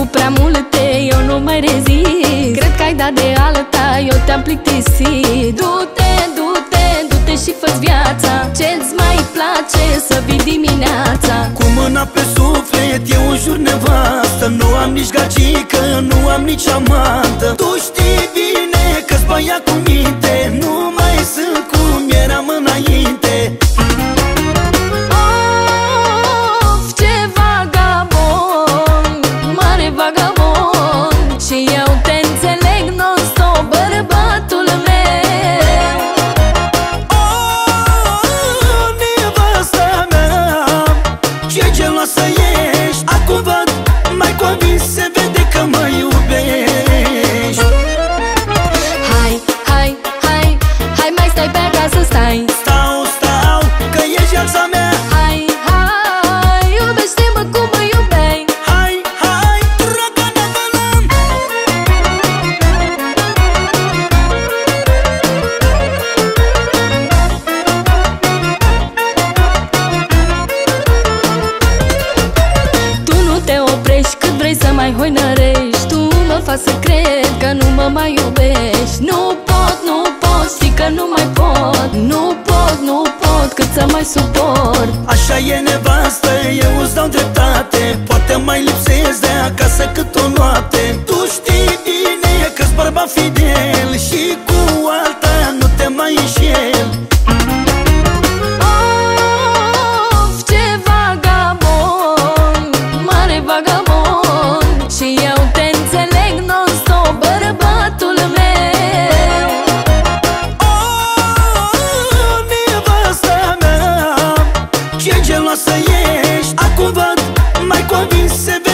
făcut prea multe, eu nu mai rezist. Cred că ai dat de alta, eu te-am plictisit. Du-te, du-te, du-te și fă viața. Ce-ți mai place să vii dimineața? Cu mâna pe suflet eu jur nevastă. Nu am nici gagică, nu am nici amantă. Tu știi bine că-s băiat cu minte Nu mai sunt cum eram înainte. Of, ce vagabond, mare vagabond stai pe acasă, stai. Stau, stau, că ești viața mea. Hai, hai, iubește-mă cum mă iubeai Hai, hai, dragana bălăm Tu nu te oprești cât vrei să mai hoinărești. Tu mă faci să cred că nu mă mai iubești că nu mai pot Nu pot, nu pot, cât să mai suport. Așa e nevastă, eu Ce geloasă ești. Acum văd, mai convins Se vede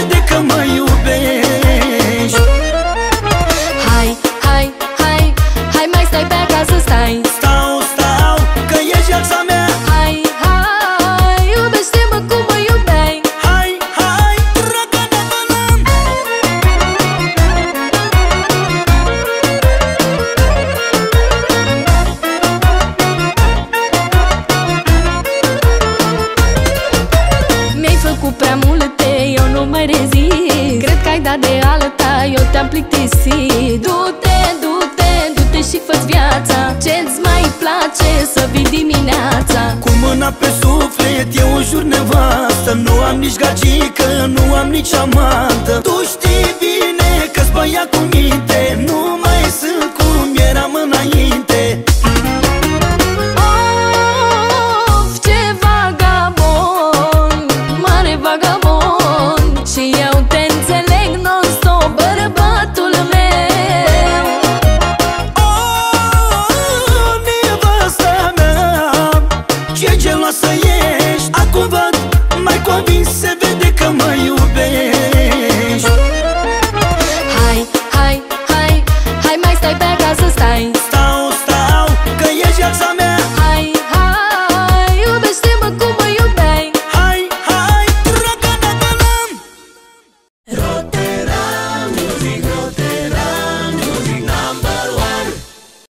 eu te-am plictisit. Du-te, du-te, du-te și fă viața. Ce-ți mai place să vii dimineața? Cu mâna pe suflet eu jur nevastă. Nu am nici gagică, nu am nici amantă. Tu știi